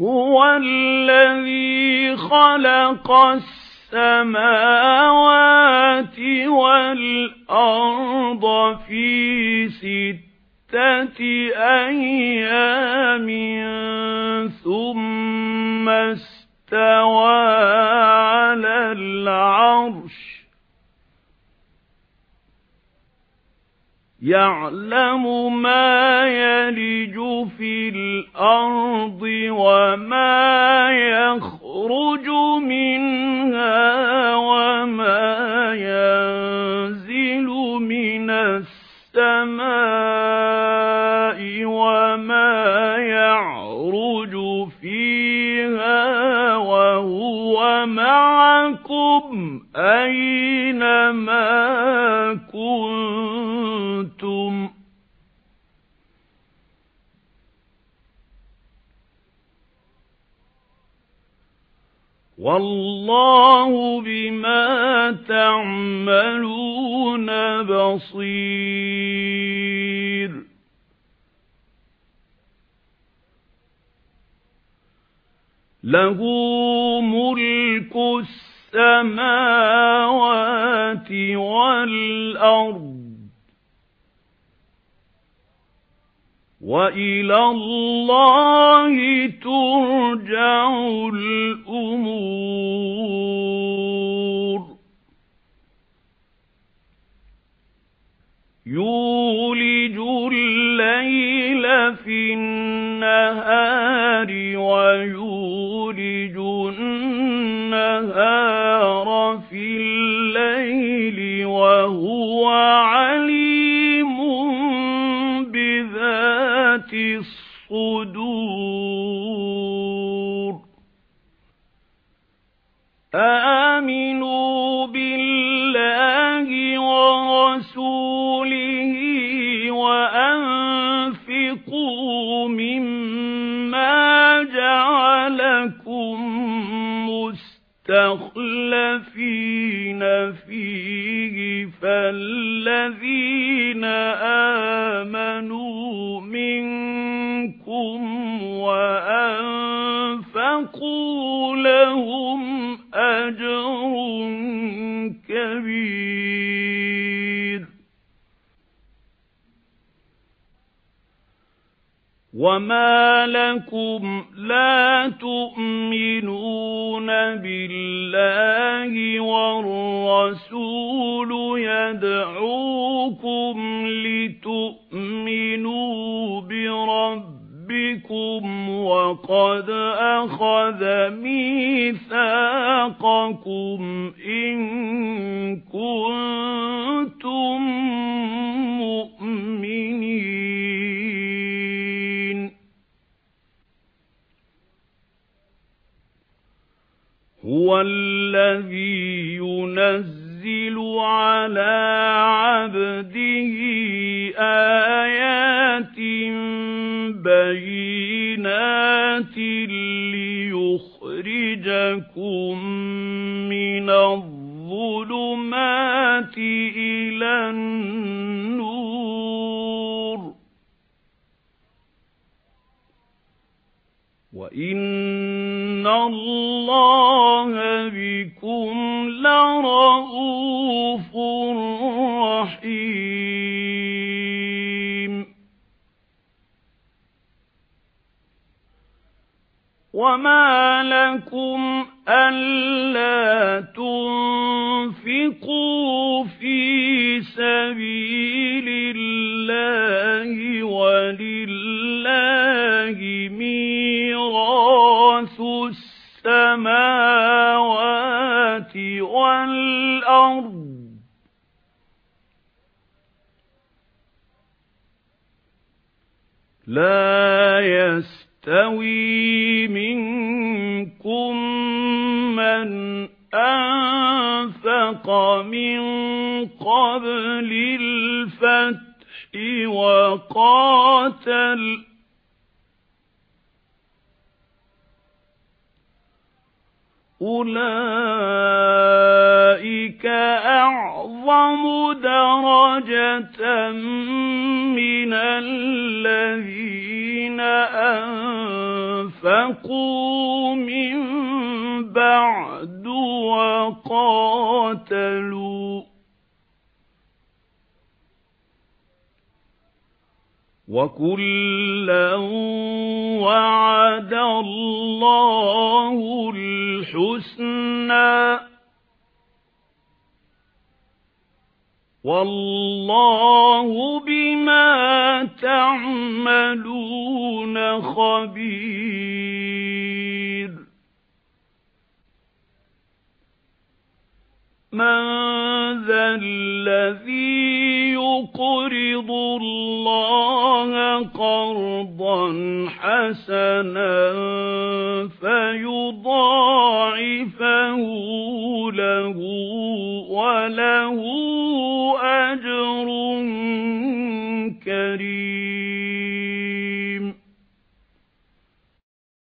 هُوَ الَّذِي خَلَقَ السَّمَاوَاتِ وَالْأَرْضَ فِي سِتَّةِ أَيَّامٍ ثُمَّ اسْتَوَى عَلَى الْعَرْشِ. يَعْلَمُ مَا يَلِجُ فِي الْأَرْضِ وَمَا يَخْرُجُ مِنْهَا وَمَا يَنزِلُ مِنَ السَّمَاءِ وَمَا كُنتُمْ وَاللَّهُ بِمَا تَعْمَلُونَ بَصِيرٌ. لَهُ مُلْكُ السَّمَاوَاتِ وَالْأَرْضِ وَإِلَى اللَّهِ تُرْجَعُ الْأُمُورُ. يُولِجُ اللَّيْلَ فِي النَّهَارِ وَيُولِجُ النَّهَارَ فِي اللَّيْلِ وَهُوَ آمِنُوا بِاللَّهِ وَرَسُولِهِ وَأَنفِقُوا مِمَّا جَعَلَكُم مُّسْتَخْلَفِينَ فِيهِ فَالَّذِينَ آمَنُوا كَبِيرٌ وَمَا لَكُمْ لَا تُؤْمِنُونَ بِاللَّهِ وَالرَّسُولُ يَدْعُوكُمْ بِرَبِّكُمْ وَقَدْ أَخَذَ مِيثَاقَكُمْ إِن كُنتُم مُّؤْمِنِينَ. هُوَ الَّذِي يُنَزِّلُ عَلَى عَبْدِهِ آيَاتٍ بَيِّنَاتٍ لِيُخْرِجَكُم مِّنَ الظُّلُمَاتِ إِلَى النُّورِ وَإِنَّ اللَّهَ بِكُمْ لَرَءُوفٌ وَمَا لَكُمْ أَلَّا تُنفِقُوا فِي سَبِيلِ اللَّهِ وَلِلَّهِ مِيرَاثُ السَّمَاوَاتِ وَالْأَرْضِ لَا يَسْتَوِي مِنكُم مَّنْ أَنفَقَ مِن قَبْلِ الْفَتْحِ وَقَاتَلَ أُولَئِكَ أَعْظَمُ دَرَجَةً مِنَ الَّذِينَ أَنفَقُوا مِن بَعْدُ وَقَاتَلُوا وَكُلًّا وَعَدَ اللَّهُ الْحُسْنَى. وَاللَّهُ بِمَا تَعْمَلُونَ خَبِيرٌ. مَنْ ذَا الَّذِي يُقْرِضُ اللَّهَ قَرْضًا حَسَنًا فَيُضَاعِفَهُ لَهُ وَلَهُ أَجْرٌ كَرِيمٌ